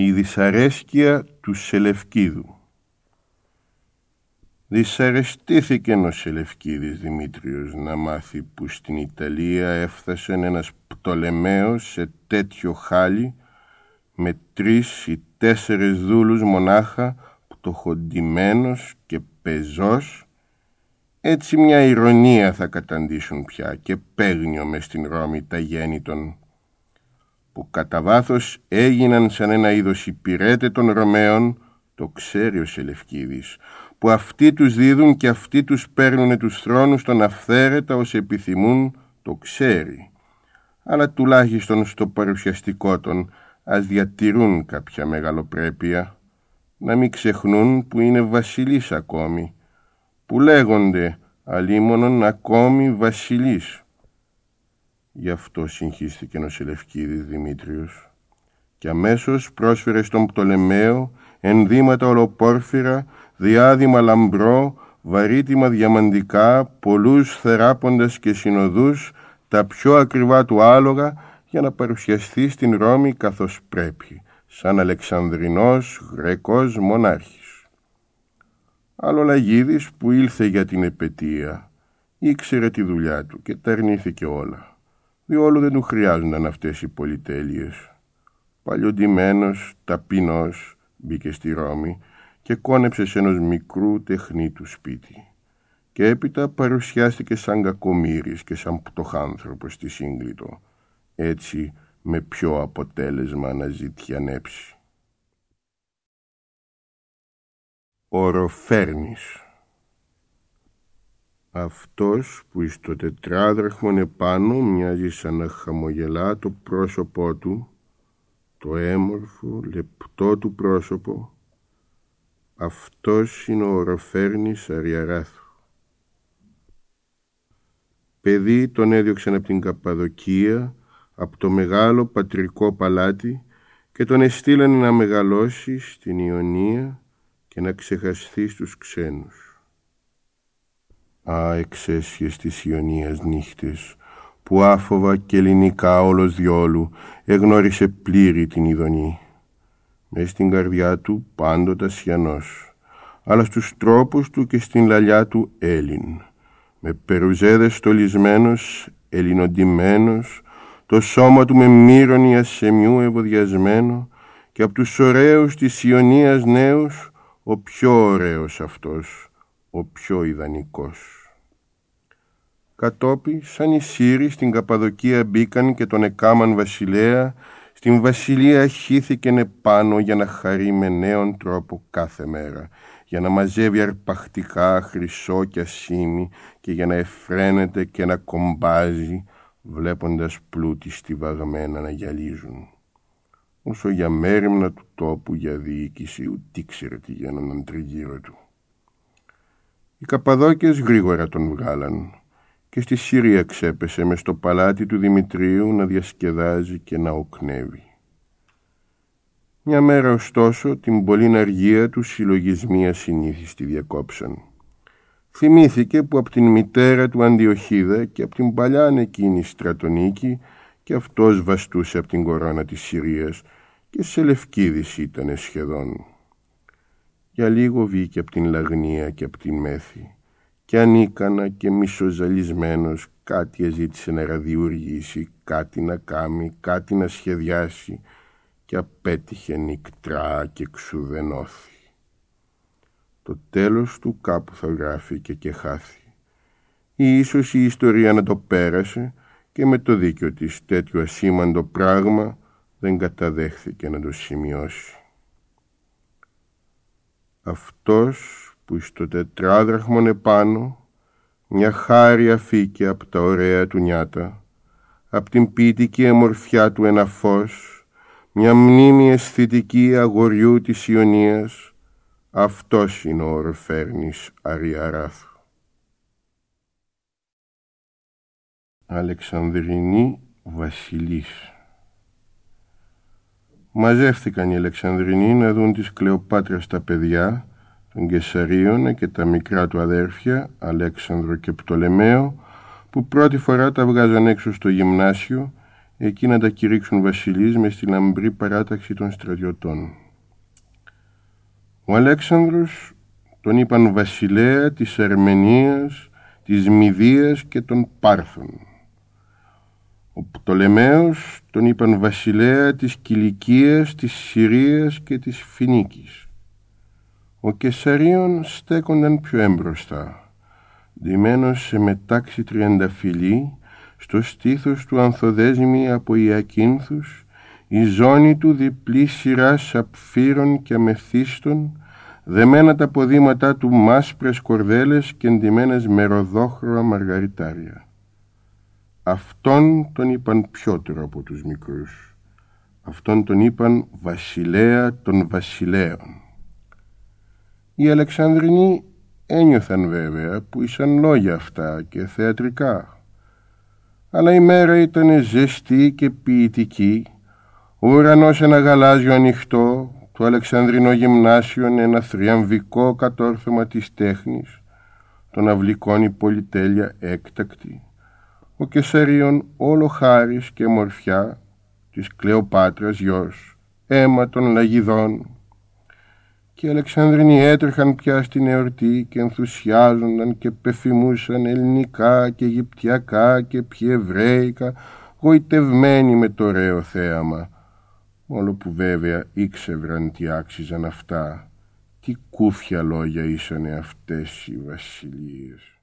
Η δυσαρέσκεια του Σελευκίδου. Δυσαρεστήθηκε ο Σελευκίδης Δημήτριος να μάθει που στην Ιταλία έφτασε ένας πτολεμαίος σε τέτοιο χάλι με τρεις ή τέσσερις δούλους μονάχα πτωχοντημένος και πεζός. Έτσι μια ηρωνία θα καταντήσουν πια και παίγνιο μες στην Ρώμη τα γέννη των που κατά βάθος έγιναν σαν ένα είδος υπηρέτε των Ρωμαίων, το ξέρει ο Σελευκίδης, που αυτοί τους δίδουν και αυτοί τους παίρνουν τους θρόνους των αυθαίρετα ως επιθυμούν, το ξέρει. Αλλά τουλάχιστον στο παρουσιαστικό των ας διατηρούν κάποια μεγαλοπρέπεια, να μην ξεχνούν που είναι βασιλείς ακόμη, που λέγονται αλίμονον ακόμη βασιλείς. Γι' αυτό συγχύστηκε ο Σελευκίδης Δημήτριος και αμέσως πρόσφερε στον Πτολεμαίο ενδύματα ολοπόρφυρα, διάδημα λαμπρό, βαρύτιμα διαμαντικά, πολλούς θεράποντας και συνοδούς, τα πιο ακριβά του άλογα για να παρουσιαστεί στην Ρώμη καθώς πρέπει, σαν Αλεξανδρινός Γρεκός μονάρχης. Άλλο Λαγίδης που ήλθε για την επαιτία, ήξερε τη δουλειά του και τα αρνήθηκε όλα διόλου δεν του χρειάζονταν αυτές οι πολυτέλειες. Παλιοντημένος, ταπεινός, μπήκε στη Ρώμη και κόνεψε σε ενός μικρού τεχνίτου σπίτι. Και έπειτα παρουσιάστηκε σαν κακομύρης και σαν πτωχάνθρωπος στη Σύγκλιτο, έτσι με πιο αποτέλεσμα να ζητιανέψει. Οροφέρνης αυτός που εις το τετράδραχμον επάνω μοιάζει σαν να χαμογελά το πρόσωπό του, το έμορφο, λεπτό του πρόσωπο, αυτός είναι ο οροφέρνης Αριαράθου. Παιδί τον έδιωξαν από την Καπαδοκία, από το μεγάλο πατρικό παλάτι και τον εστήλανε να μεγαλώσει στην Ιωνία και να ξεχαστεί στους ξένους. Α, εξαίσιες της Ιωνίας νύχτες, που άφοβα και ελληνικά όλος διόλου εγνώρισε πλήρη την ειδονή. Μες στην καρδιά του πάντοτε σιανός, αλλά στους τρόπους του και στην λαλιά του Έλλην. Με περουζέδες στολισμένος, ελληνοντημένος, το σώμα του με μύρονη ασεμιού ευωδιασμένο και από τους ωραίους της Ιωνίας νέους, ο πιο ωραίος αυτός, ο πιο ιδανικός. Κατόπι, σαν οι Σύροι στην Καπαδοκία μπήκαν και τον εκάμαν βασιλέα, στην βασιλεία χύθηκεν επάνω για να χαρεί με νέον τρόπο κάθε μέρα, για να μαζεύει αρπακτικά, χρυσό και ασήμι και για να εφραίνεται και να κομπάζει, βλέποντας πλούτη στιβαγμένα να γυαλίζουν. Όσο για μέρημνα του τόπου για διοίκηση, ούτε ήξερε τι γίνονταν τριγύρω του. Οι Καπαδόκες γρήγορα τον βγάλαν και στη Συρία ξέπεσε μες στο παλάτι του Δημητρίου να διασκεδάζει και να οκνεύει. Μια μέρα ωστόσο την πολύ αργία του συλλογισμοί ασυνήθιστη διακόψαν. Θυμήθηκε που από την μητέρα του Αντιοχίδα και από την παλιά εκείνη στρατονίκη και αυτός βαστούσε από την κορώνα της Συρίας και σε λευκίδης ήτανε σχεδόν. Για λίγο βγήκε από την Λαγνία και από την Μέθη και ανίκανα και μισοζαλισμένος κάτι έζητησε να ραδιουργήσει, κάτι να κάνει, κάτι να σχεδιάσει και απέτυχε νικτρά και ξουδενώθη. Το τέλος του κάπου θα γράφει και και χάθη. Ή ίσως η ιστορία να το πέρασε και με το δίκιο της τέτοιο ασήμαντο πράγμα δεν καταδέχθηκε να το σημειώσει. Αυτός που στο τετράδραχμον επάνω μια χάρη αφήκε από τα ωραία του νιάτα, απ' την ποιητική εμορφιά του ένα φως, μια μνήμη αισθητική αγοριού της Ιωνίας, αυτός είναι ο Ορφέρνης Αριαράθου. Αλεξανδρινή Βασιλής Μαζεύτηκαν οι Αλεξανδρινοί να δουν τις Κλεοπάτρες τα παιδιά των Κεσαρίων και τα μικρά του αδέρφια, Αλέξανδρο και Πτολεμαίο, που πρώτη φορά τα βγάζαν έξω στο γυμνάσιο, εκεί να τα κηρύξουν βασιλείς με στη λαμπρή παράταξη των στρατιωτών. Ο Αλέξανδρος τον είπαν βασιλέα της Αρμενίας, της Μηδίας και των Πάρθων. Ο Πτολεμαίος τον είπαν βασιλέα της Κιλικίας, της Συρίας και της Φινίκης. Ο Κεσαρίων στέκονταν πιο έμπροστα, ντυμένος σε μετάξι τριανταφυλλή, στο στήθος του ανθοδέσμη από Ιακίνθους, η ζώνη του διπλή σειράς σαπφύρων και αμεθύστων, δεμένα τα ποδήματά του μάσπρες κορδέλες και εντυμένες με ροδόχρωα μαργαριτάρια. Αυτόν τον είπαν πιότερο από τους μικρούς. Αυτόν τον είπαν βασιλέα των βασιλέων. Οι Αλεξανδρινοί ένιωθαν βέβαια που ήσαν λόγια αυτά και θεατρικά. Αλλά η μέρα ήταν ζεστή και ποιητική, ο ουρανός ένα γαλάζιο ανοιχτό, το Αλεξανδρινό Γυμνάσιο ένα θριαμβικό κατόρθωμα της τέχνης, τον αυλικών η πολυτέλεια έκτακτη, ο Κεσαρίων όλο χάρις και μορφιά της Κλεοπάτρας γιος, αίμα των λαγιδών, και οι Αλεξανδρινοί έτρεχαν πια στην εορτή και ενθουσιάζονταν και πεφημούσαν ελληνικά και αιγυπτιακά και πιεβραίικα γοητευμένοι με το ωραίο θέαμα. Όλο που βέβαια ήξευραν τι άξιζαν αυτά τι κούφια λόγια ήσανε αυτές οι βασιλείες